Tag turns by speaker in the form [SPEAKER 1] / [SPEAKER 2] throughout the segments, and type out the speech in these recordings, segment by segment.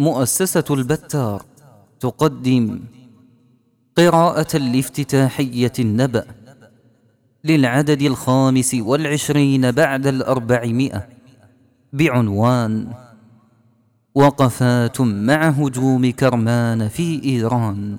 [SPEAKER 1] مؤسسة البتار تقدم قراءة لافتتاحية النبأ للعدد الخامس والعشرين بعد الأربعمائة بعنوان وقفات مع هجوم كرمان في إيران.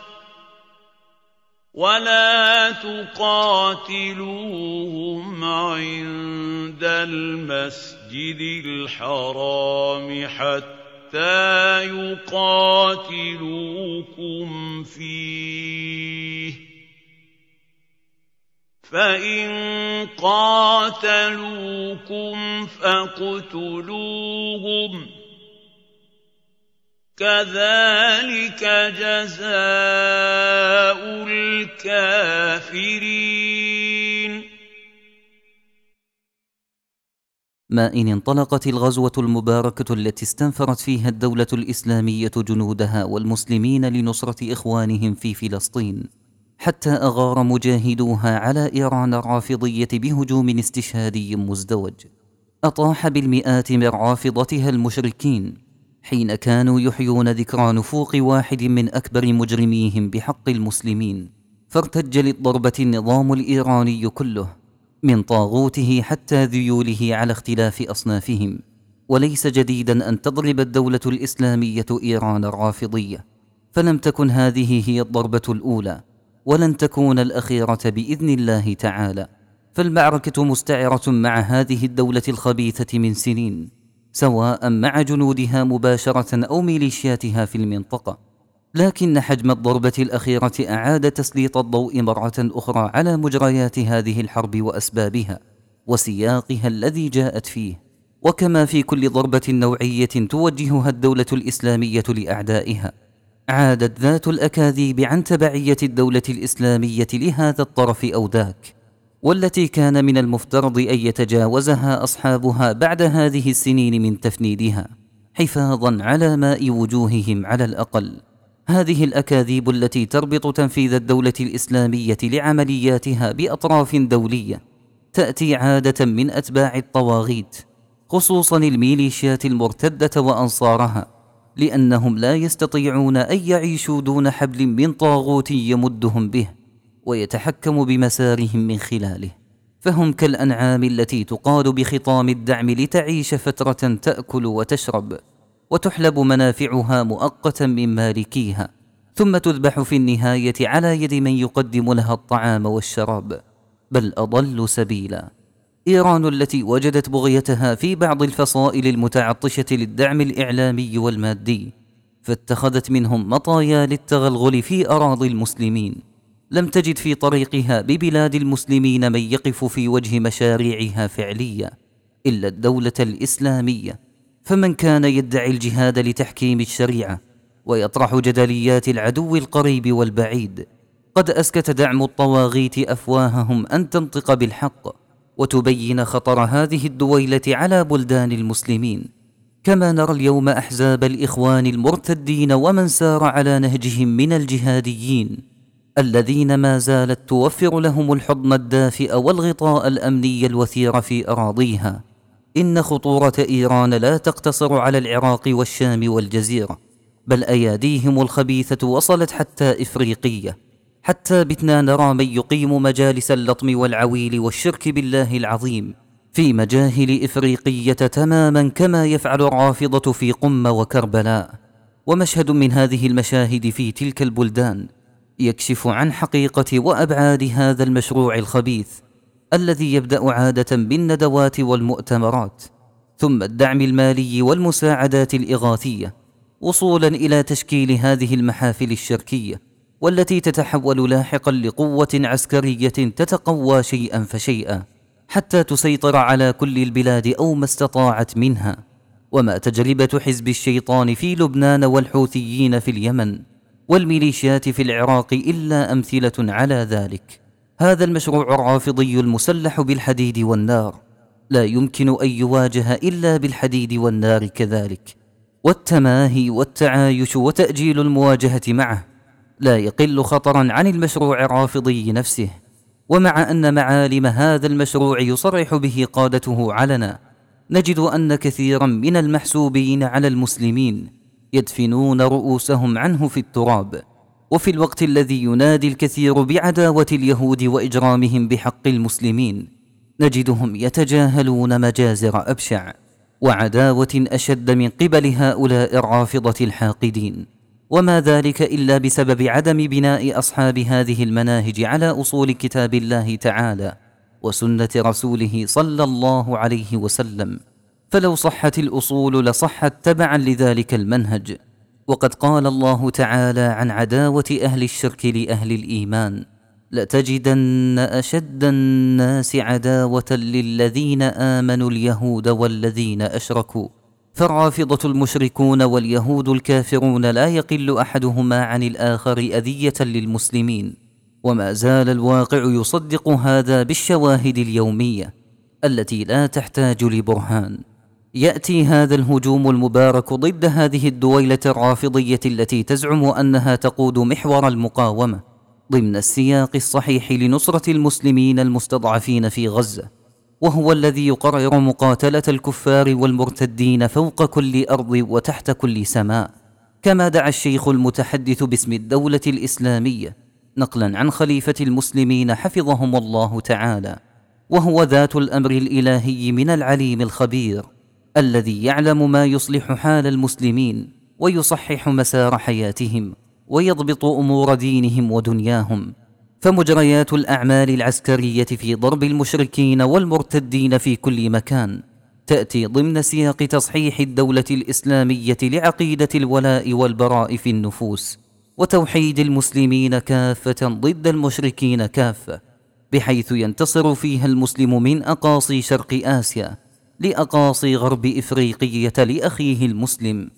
[SPEAKER 2] وَلَا تُقَاتِلُوهُمْ عِندَ الْمَسْجِدِ الْحَرَامِ حَتَّىٰ يُقَاتِلُوكُمْ فِيهِ ۖ فَإِن قَاتَلُوكُمْ فَاقْتُلُوهُمْ ۗ كَذَٰلِكَ جَزَاءُ الْكَافِرِينَ.
[SPEAKER 1] ما إن انطلقت الغزوة المباركة التي استنفرت فيها الدولة الإسلامية جنودها والمسلمين لنصرة إخوانهم في فلسطين حتى أغار مجاهدوها على إيران الرافضية بهجوم استشهادي مزدوج. أطاح بالمئات من رافضتها المشركين حين كانوا يحيون ذكرى نفوق واحد من أكبر مجرميهم بحق المسلمين فارتج للضربة النظام الإيراني كله من طاغوته حتى ذيوله على اختلاف أصنافهم. وليس جديدا أن تضرب الدولة الإسلامية إيران الرافضية. فلم تكن هذه هي الضربة الأولى ولن تكون الأخيرة بإذن الله تعالى. فالمعركة مستعرة مع هذه الدولة الخبيثة من سنين. سواء مع جنودها مباشرة أو ميليشياتها في المنطقة. لكن حجم الضربة الأخيرة أعاد تسليط الضوء مرة أخرى على مجريات هذه الحرب وأسبابها وسياقها الذي جاءت فيه. وكما في كل ضربة نوعية توجهها الدولة الإسلامية لأعدائها. عادت ذات الأكاذيب عن تبعية الدولة الإسلامية لهذا الطرف أو ذاك. والتي كان من المفترض أن يتجاوزها أصحابها بعد هذه السنين من تفنيدها حفاظا على ماء وجوههم على الأقل. هذه الأكاذيب التي تربط تنفيذ الدولة الإسلامية لعملياتها بأطراف دولية تأتي عادة من أتباع الطواغيت خصوصا الميليشيات المرتدة وأنصارها لأنهم لا يستطيعون أن يعيشوا دون حبل من طاغوت يمدهم به. ويتحكم بمسارهم من خلاله. فهم كالأنعام التي تقاد بخطام الدعم لتعيش فترة تأكل وتشرب وتحلب منافعها مؤقتا من مالكيها ثم تذبح في النهاية على يد من يقدم لها الطعام والشراب. بل أضل سبيلا. إيران التي وجدت بغيتها في بعض الفصائل المتعطشة للدعم الإعلامي والمادي فاتخذت منهم مطايا للتغلغل في أراضي المسلمين. لم تجد في طريقها ببلاد المسلمين من يقف في وجه مشاريعها فعليا إلا الدولة الإسلامية. فمن كان يدعي الجهاد لتحكيم الشريعة ويطرح جدليات العدو القريب والبعيد قد أسكت دعم الطواغيت أفواههم أن تنطق بالحق وتبين خطر هذه الدويلة على بلدان المسلمين. كما نرى اليوم أحزاب الإخوان المرتدين ومن سار على نهجهم من الجهاديين. الذين ما زالت توفر لهم الحضن الدافئ والغطاء الأمني الوثير في أراضيها. إن خطورة إيران لا تقتصر على العراق والشام والجزيرة بل أياديهم الخبيثة وصلت حتى إفريقية. حتى بتنا نرى من يقيم مجالس اللطم والعويل والشرك بالله العظيم. في مجاهل إفريقية تماما كما يفعل الرافضة في قم وكربلاء. ومشهد من هذه المشاهد في تلك البلدان. يكشف عن حقيقة وأبعاد هذا المشروع الخبيث الذي يبدأ عادة بالندوات والمؤتمرات ثم الدعم المالي والمساعدات الإغاثية وصولا إلى تشكيل هذه المحافل الشركية والتي تتحول لاحقا لقوة عسكرية تتقوى شيئا فشيئا حتى تسيطر على كل البلاد أو ما استطاعت منها. وما تجربة حزب الشيطان في لبنان والحوثيين في اليمن والميليشيات في العراق إلا أمثلة على ذلك. هذا المشروع الرافضي المسلح بالحديد والنار. لا يمكن أن يواجه إلا بالحديد والنار كذلك. والتماهي والتعايش وتأجيل المواجهة معه لا يقل خطرا عن المشروع الرافضي نفسه. ومع أن معالم هذا المشروع يصرح به قادته علنا نجد أن كثيرا من المحسوبين على المسلمين يدفنون رؤوسهم عنه في التراب. وفي الوقت الذي ينادي الكثير بعداوة اليهود وإجرامهم بحق المسلمين نجدهم يتجاهلون مجازر أبشع وعداوة أشد من قبل هؤلاء الرافضة الحاقدين. وما ذلك إلا بسبب عدم بناء أصحاب هذه المناهج على أصول كتاب الله تعالى وسنة رسوله صلى الله عليه وسلم. فلو صحت الأصول لصحت تبعا لذلك المنهج. وقد قال الله تعالى عن عداوة أهل الشرك لأهل الإيمان لتجدن أشد الناس عداوة للذين آمنوا اليهود والذين أشركوا. فالرافضة المشركون واليهود الكافرون لا يقل أحدهما عن الآخر أذية للمسلمين. وما زال الواقع يصدق هذا بالشواهد اليومية التي لا تحتاج لبرهان. يأتي هذا الهجوم المبارك ضد هذه الدويلة الرافضية التي تزعم أنها تقود محور المقاومة ضمن السياق الصحيح لنصرة المسلمين المستضعفين في غزة وهو الذي يقرر مقاتلة الكفار والمرتدين فوق كل أرض وتحت كل سماء. كما دعا الشيخ المتحدث باسم الدولة الإسلامية نقلا عن خليفة المسلمين حفظهم الله تعالى وهو ذات الأمر الإلهي من العليم الخبير. الذي يعلم ما يصلح حال المسلمين ويصحح مسار حياتهم ويضبط أمور دينهم ودنياهم. فمجريات الأعمال العسكرية في ضرب المشركين والمرتدين في كل مكان تأتي ضمن سياق تصحيح الدولة الإسلامية لعقيدة الولاء والبراء في النفوس وتوحيد المسلمين كافة ضد المشركين كافة بحيث ينتصر فيها المسلم من أقاصي شرق آسيا لأقاصي غرب إفريقية لأخيه المسلم.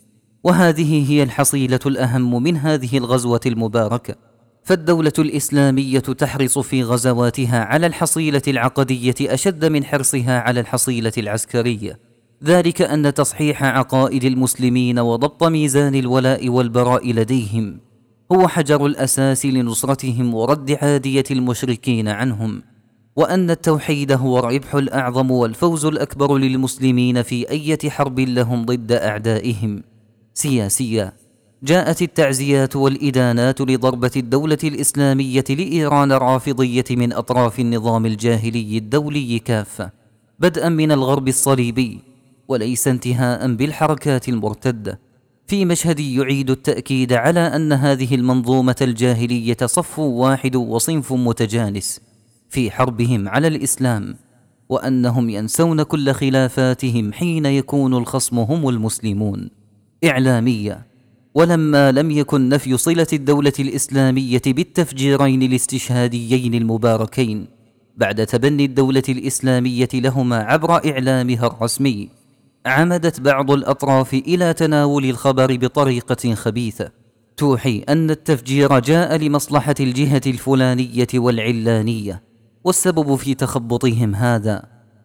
[SPEAKER 1] وهذه هي الحصيلة الأهم من هذه الغزوة المباركة. فالدولة الإسلامية تحرص في غزواتها على الحصيلة العقدية أشد من حرصها على الحصيلة العسكرية. ذلك أن تصحيح عقائد المسلمين وضبط ميزان الولاء والبراء لديهم هو حجر الأساس لنصرتهم ورد عادية المشركين عنهم. وأن التوحيد هو الربح الأعظم والفوز الأكبر للمسلمين في أية حرب لهم ضد أعدائهم. سياسيا جاءت التعزيات والإدانات لضربة الدولة الإسلامية لإيران الرافضيه من أطراف النظام الجاهلي الدولي كافة. بدءا من الغرب الصليبي. وليس انتهاء بالحركات المرتدة. في مشهد يعيد التأكيد على أن هذه المنظومة الجاهلية صف واحد وصنف متجانس. في حربهم على الإسلام وأنهم ينسون كل خلافاتهم حين يكون الخصم هم المسلمون. إعلامية ولما لم يكن نفي صلة الدولة الإسلامية بالتفجيرين الاستشهاديين المباركين بعد تبني الدولة الإسلامية لهما عبر إعلامها الرسمي عمدت بعض الأطراف إلى تناول الخبر بطريقة خبيثة. توحي أن التفجير جاء لمصلحة الجهة الفلانية والعلانية. والسبب في تخبطهم هذا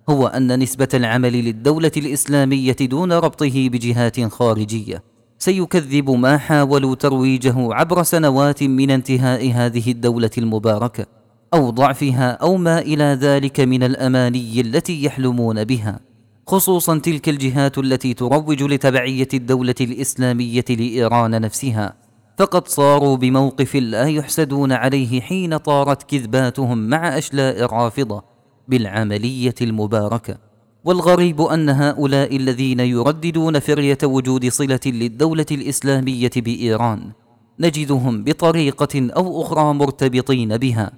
[SPEAKER 1] هو أن نسبة العمل للدولة الإسلامية دون ربطه بجهات خارجية. سيكذب ما حاولوا ترويجه عبر سنوات من انتهاء هذه الدولة المباركة أو ضعفها أو ما إلى ذلك من الأماني التي يحلمون بها. خصوصا تلك الجهات التي تروج لتبعية الدولة الإسلامية لإيران نفسها. فقد صاروا بموقف لا يحسدون عليه حين طارت كذباتهم مع أشلاء الرافضه بالعملية المباركة. والغريب أن هؤلاء الذين يرددون فرية وجود صلة للدولة الإسلامية بإيران نجدهم بطريقة أو أخرى مرتبطين بها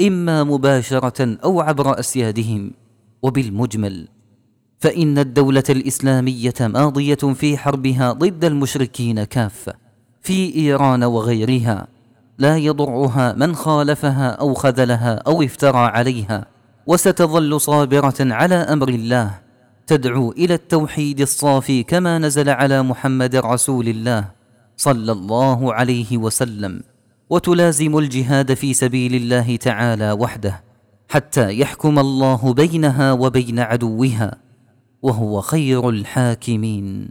[SPEAKER 1] إما مباشرة أو عبر أسيادهم. وبالمجمل فإن الدولة الإسلامية ماضية في حربها ضد المشركين كافة. في إيران وغيرها. لا يضرها من خالفها أو خذلها أو افترى عليها. وستظل صابرة على أمر الله. تدعو إلى التوحيد الصافي كما نزل على محمد رسول الله صلى الله عليه وسلم. وتلازم الجهاد في سبيل الله تعالى وحده حتى يحكم الله بينها وبين عدوها. وهو خير الحاكمين.